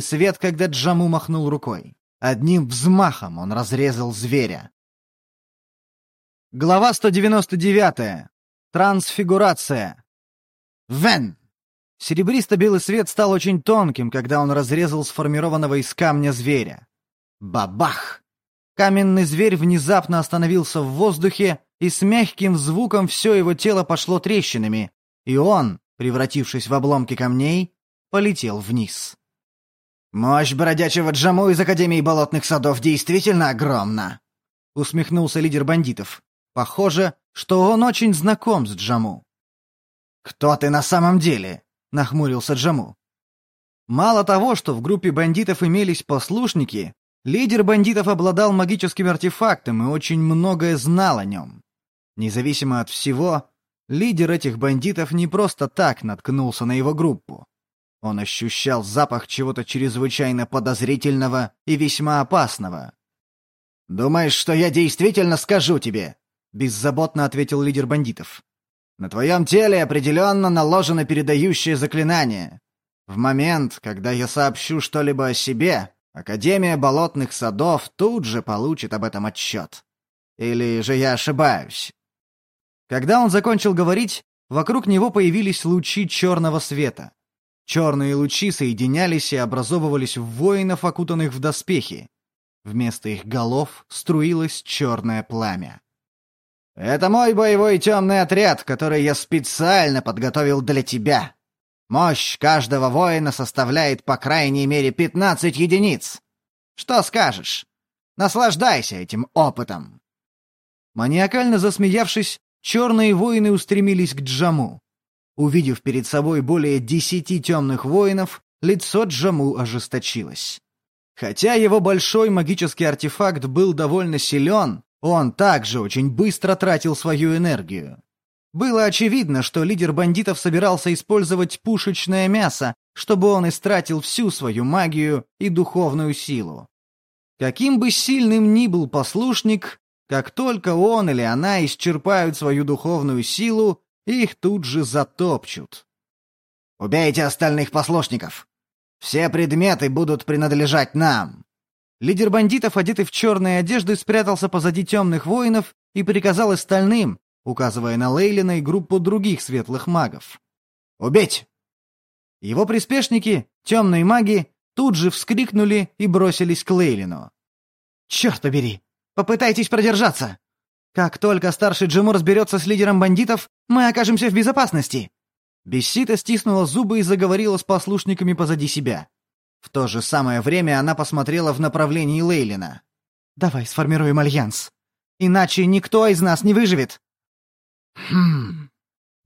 свет, когда Джаму махнул рукой. Одним взмахом он разрезал зверя. Глава 199. Трансфигурация. Вен! Серебристо-белый свет стал очень тонким, когда он разрезал сформированного из камня зверя. Бабах! Каменный зверь внезапно остановился в воздухе, и с мягким звуком все его тело пошло трещинами, и он, превратившись в обломки камней, полетел вниз. «Мощь бродячего Джаму из Академии Болотных Садов действительно огромна!» — усмехнулся лидер бандитов. «Похоже, что он очень знаком с Джаму». «Кто ты на самом деле?» — нахмурился Джаму. Мало того, что в группе бандитов имелись послушники, лидер бандитов обладал магическим артефактом и очень многое знал о нем. Независимо от всего, лидер этих бандитов не просто так наткнулся на его группу. Он ощущал запах чего-то чрезвычайно подозрительного и весьма опасного. «Думаешь, что я действительно скажу тебе?» — беззаботно ответил лидер бандитов. «На твоем теле определенно наложено передающее заклинание. В момент, когда я сообщу что-либо о себе, Академия болотных садов тут же получит об этом отчет. Или же я ошибаюсь?» Когда он закончил говорить, вокруг него появились лучи черного света. Черные лучи соединялись и образовывались в воинов, окутанных в доспехи. Вместо их голов струилось черное пламя. «Это мой боевой темный отряд, который я специально подготовил для тебя. Мощь каждого воина составляет по крайней мере пятнадцать единиц. Что скажешь? Наслаждайся этим опытом!» Маниакально засмеявшись, черные воины устремились к Джаму. Увидев перед собой более десяти темных воинов, лицо Джаму ожесточилось. Хотя его большой магический артефакт был довольно силен, он также очень быстро тратил свою энергию. Было очевидно, что лидер бандитов собирался использовать пушечное мясо, чтобы он истратил всю свою магию и духовную силу. Каким бы сильным ни был послушник, как только он или она исчерпают свою духовную силу, их тут же затопчут. «Убейте остальных послушников! Все предметы будут принадлежать нам!» Лидер бандитов, одетый в черные одежды, спрятался позади темных воинов и приказал остальным, указывая на Лейлина и группу других светлых магов. «Убить!» Его приспешники, темные маги, тут же вскрикнули и бросились к Лейлину. «Черт побери! Попытайтесь продержаться! Как только старший Джиму разберется с лидером бандитов, мы окажемся в безопасности!» Бессита стиснула зубы и заговорила с послушниками позади себя. В то же самое время она посмотрела в направлении Лейлина. «Давай сформируем альянс. Иначе никто из нас не выживет». «Хм...»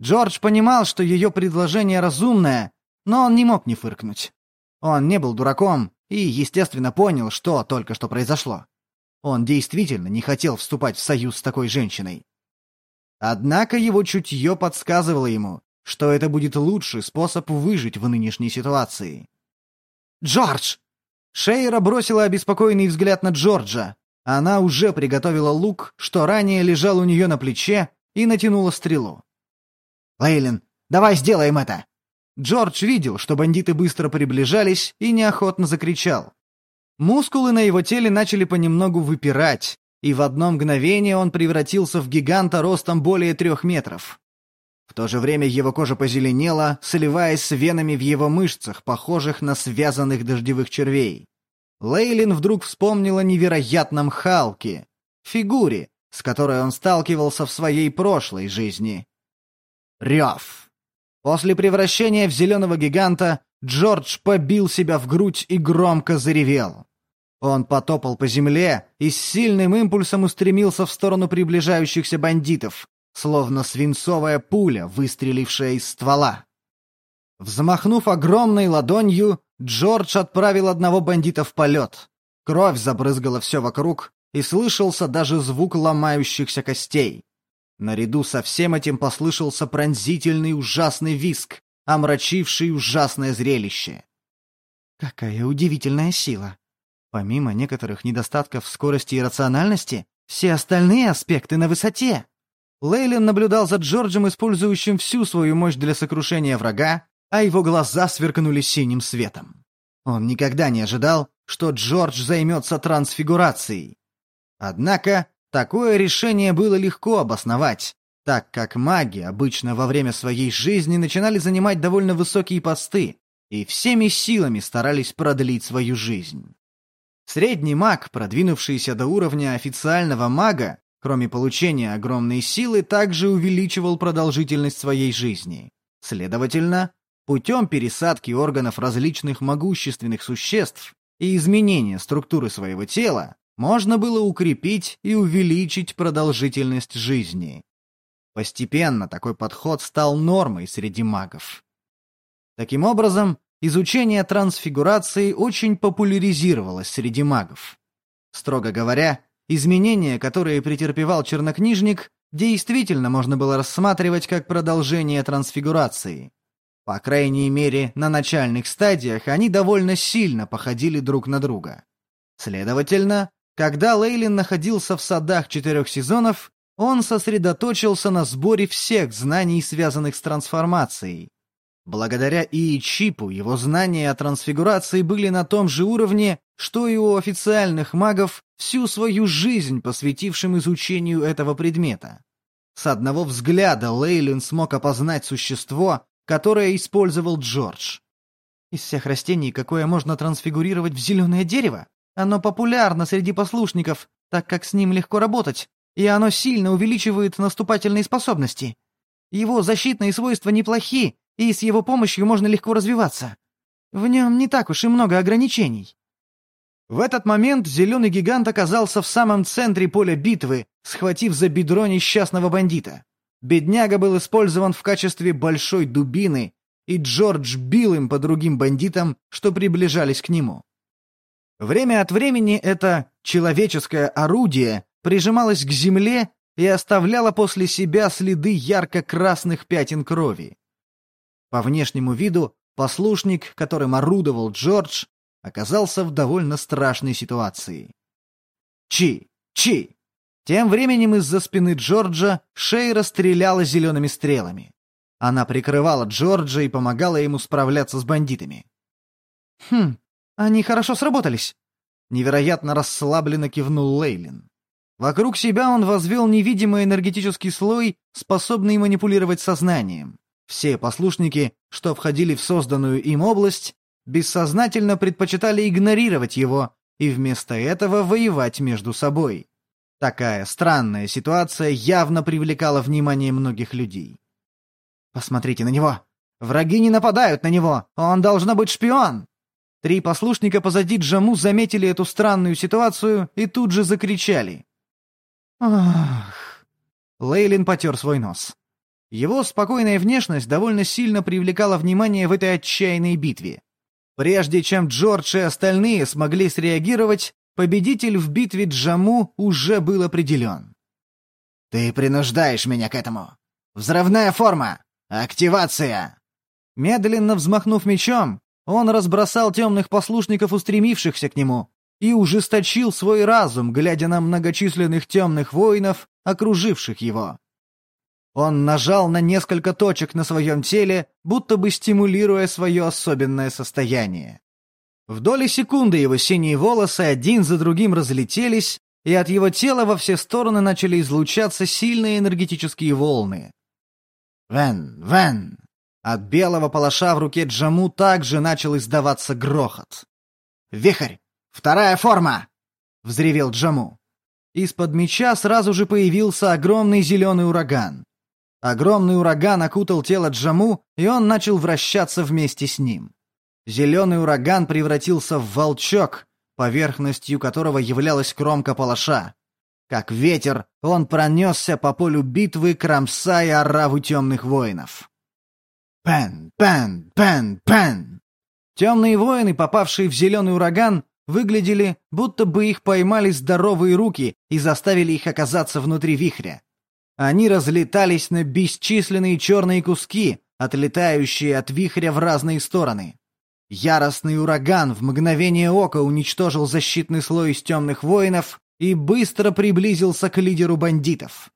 Джордж понимал, что ее предложение разумное, но он не мог не фыркнуть. Он не был дураком и, естественно, понял, что только что произошло. Он действительно не хотел вступать в союз с такой женщиной. Однако его чутье подсказывало ему, что это будет лучший способ выжить в нынешней ситуации. «Джордж!» Шейра бросила обеспокоенный взгляд на Джорджа. Она уже приготовила лук, что ранее лежал у нее на плече, и натянула стрелу. «Лейлин, давай сделаем это!» Джордж видел, что бандиты быстро приближались, и неохотно закричал. Мускулы на его теле начали понемногу выпирать, и в одно мгновение он превратился в гиганта ростом более трех метров. В то же время его кожа позеленела, сливаясь с венами в его мышцах, похожих на связанных дождевых червей. Лейлин вдруг вспомнила невероятном Халке, фигуре, с которой он сталкивался в своей прошлой жизни. Рев. После превращения в зеленого гиганта Джордж побил себя в грудь и громко заревел. Он потопал по земле и с сильным импульсом устремился в сторону приближающихся бандитов, словно свинцовая пуля, выстрелившая из ствола. Взмахнув огромной ладонью, Джордж отправил одного бандита в полет. Кровь забрызгала все вокруг, и слышался даже звук ломающихся костей. Наряду со всем этим послышался пронзительный ужасный виск, омрачивший ужасное зрелище. «Какая удивительная сила!» Помимо некоторых недостатков скорости и рациональности, все остальные аспекты на высоте. Лейлин наблюдал за Джорджем, использующим всю свою мощь для сокрушения врага, а его глаза сверкнули синим светом. Он никогда не ожидал, что Джордж займется трансфигурацией. Однако, такое решение было легко обосновать, так как маги обычно во время своей жизни начинали занимать довольно высокие посты и всеми силами старались продлить свою жизнь. Средний маг, продвинувшийся до уровня официального мага, кроме получения огромной силы, также увеличивал продолжительность своей жизни. Следовательно, путем пересадки органов различных могущественных существ и изменения структуры своего тела, можно было укрепить и увеличить продолжительность жизни. Постепенно такой подход стал нормой среди магов. Таким образом, изучение трансфигурации очень популяризировалось среди магов. Строго говоря, изменения, которые претерпевал чернокнижник, действительно можно было рассматривать как продолжение трансфигурации. По крайней мере, на начальных стадиях они довольно сильно походили друг на друга. Следовательно, когда Лейлин находился в садах четырех сезонов, он сосредоточился на сборе всех знаний, связанных с трансформацией, Благодаря и Чипу его знания о трансфигурации были на том же уровне, что и у официальных магов, всю свою жизнь посвятившим изучению этого предмета. С одного взгляда Лейлин смог опознать существо, которое использовал Джордж. Из всех растений, какое можно трансфигурировать в зеленое дерево, оно популярно среди послушников, так как с ним легко работать, и оно сильно увеличивает наступательные способности. Его защитные свойства неплохи, и с его помощью можно легко развиваться. В нем не так уж и много ограничений. В этот момент зеленый гигант оказался в самом центре поля битвы, схватив за бедро несчастного бандита. Бедняга был использован в качестве большой дубины, и Джордж бил им по другим бандитам, что приближались к нему. Время от времени это человеческое орудие прижималось к земле и оставляло после себя следы ярко-красных пятен крови. По внешнему виду послушник, которым орудовал Джордж, оказался в довольно страшной ситуации. Чи! Чи! Тем временем из-за спины Джорджа Шейра стреляла зелеными стрелами. Она прикрывала Джорджа и помогала ему справляться с бандитами. «Хм, они хорошо сработались», — невероятно расслабленно кивнул Лейлин. Вокруг себя он возвел невидимый энергетический слой, способный манипулировать сознанием. Все послушники, что входили в созданную им область, бессознательно предпочитали игнорировать его и вместо этого воевать между собой. Такая странная ситуация явно привлекала внимание многих людей. «Посмотрите на него! Враги не нападают на него! Он должно быть шпион!» Три послушника позади Джаму заметили эту странную ситуацию и тут же закричали. «Ах!» Лейлин потер свой нос. Его спокойная внешность довольно сильно привлекала внимание в этой отчаянной битве. Прежде чем Джордж и остальные смогли среагировать, победитель в битве Джаму уже был определен. «Ты принуждаешь меня к этому! Взрывная форма! Активация!» Медленно взмахнув мечом, он разбросал темных послушников, устремившихся к нему, и ужесточил свой разум, глядя на многочисленных темных воинов, окруживших его. Он нажал на несколько точек на своем теле, будто бы стимулируя свое особенное состояние. В доли секунды его синие волосы один за другим разлетелись, и от его тела во все стороны начали излучаться сильные энергетические волны. «Вен! Вен!» От белого палаша в руке Джаму также начал издаваться грохот. «Вихрь! Вторая форма!» — взревел Джаму. Из-под меча сразу же появился огромный зеленый ураган. Огромный ураган окутал тело Джаму, и он начал вращаться вместе с ним. Зеленый ураган превратился в волчок, поверхностью которого являлась кромка палаша. Как ветер, он пронесся по полю битвы, кромсая ораву темных воинов. Пен, пен, пен, пен. Темные воины, попавшие в зеленый ураган, выглядели, будто бы их поймали здоровые руки и заставили их оказаться внутри вихря. Они разлетались на бесчисленные черные куски, отлетающие от вихря в разные стороны. Яростный ураган в мгновение ока уничтожил защитный слой из темных воинов и быстро приблизился к лидеру бандитов.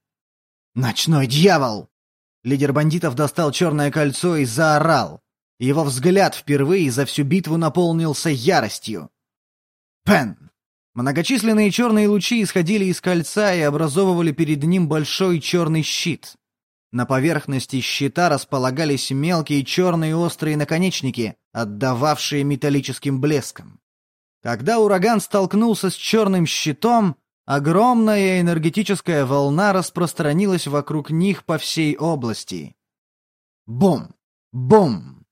«Ночной дьявол!» Лидер бандитов достал черное кольцо и заорал. Его взгляд впервые за всю битву наполнился яростью. Пен! Многочисленные черные лучи исходили из кольца и образовывали перед ним большой черный щит. На поверхности щита располагались мелкие черные острые наконечники, отдававшие металлическим блеском. Когда ураган столкнулся с черным щитом, огромная энергетическая волна распространилась вокруг них по всей области. Бум! Бум!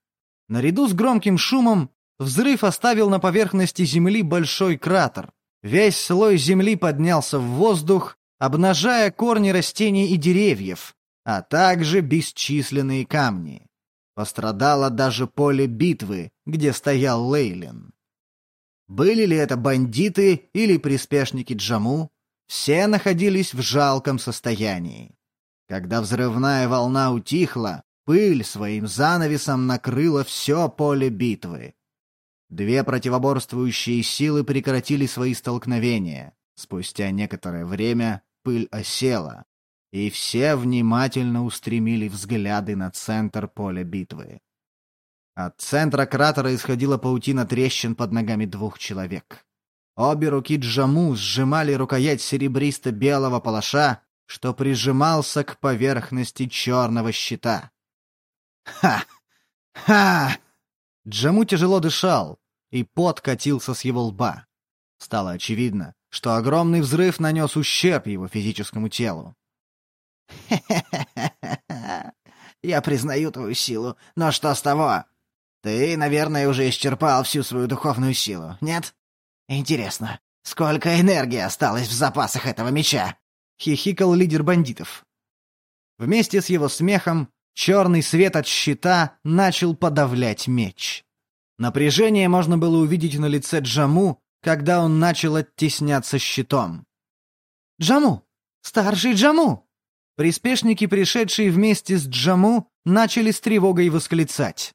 Наряду с громким шумом взрыв оставил на поверхности Земли большой кратер. Весь слой Земли поднялся в воздух, обнажая корни растений и деревьев, а также бесчисленные камни. Пострадало даже поле битвы, где стоял Лейлин. Были ли это бандиты или приспешники Джаму, все находились в жалком состоянии. Когда взрывная волна утихла, пыль своим занавесом накрыла все поле битвы. Две противоборствующие силы прекратили свои столкновения. Спустя некоторое время пыль осела, и все внимательно устремили взгляды на центр поля битвы. От центра кратера исходила паутина трещин под ногами двух человек. Обе руки Джаму сжимали рукоять серебристо-белого палаша, что прижимался к поверхности черного щита. «Ха! Ха!» Джаму тяжело дышал, и пот катился с его лба. Стало очевидно, что огромный взрыв нанес ущерб его физическому телу. Я признаю твою силу, но что с того? Ты, наверное, уже исчерпал всю свою духовную силу, нет? Интересно, сколько энергии осталось в запасах этого меча?» — хихикал лидер бандитов. Вместе с его смехом черный свет от щита начал подавлять меч. Напряжение можно было увидеть на лице Джаму, когда он начал оттесняться щитом. «Джаму! Старший Джаму!» Приспешники, пришедшие вместе с Джаму, начали с тревогой восклицать.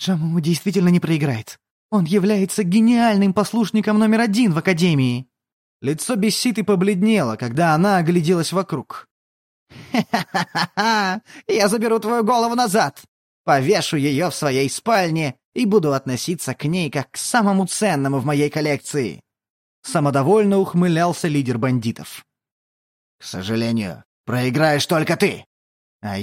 «Джаму действительно не проиграет. Он является гениальным послушником номер один в Академии». Лицо Бесситы побледнело, когда она огляделась вокруг. «Ха-ха-ха! Я заберу твою голову назад! Повешу ее в своей спальне и буду относиться к ней как к самому ценному в моей коллекции!» Самодовольно ухмылялся лидер бандитов. «К сожалению, Проиграешь только ты. А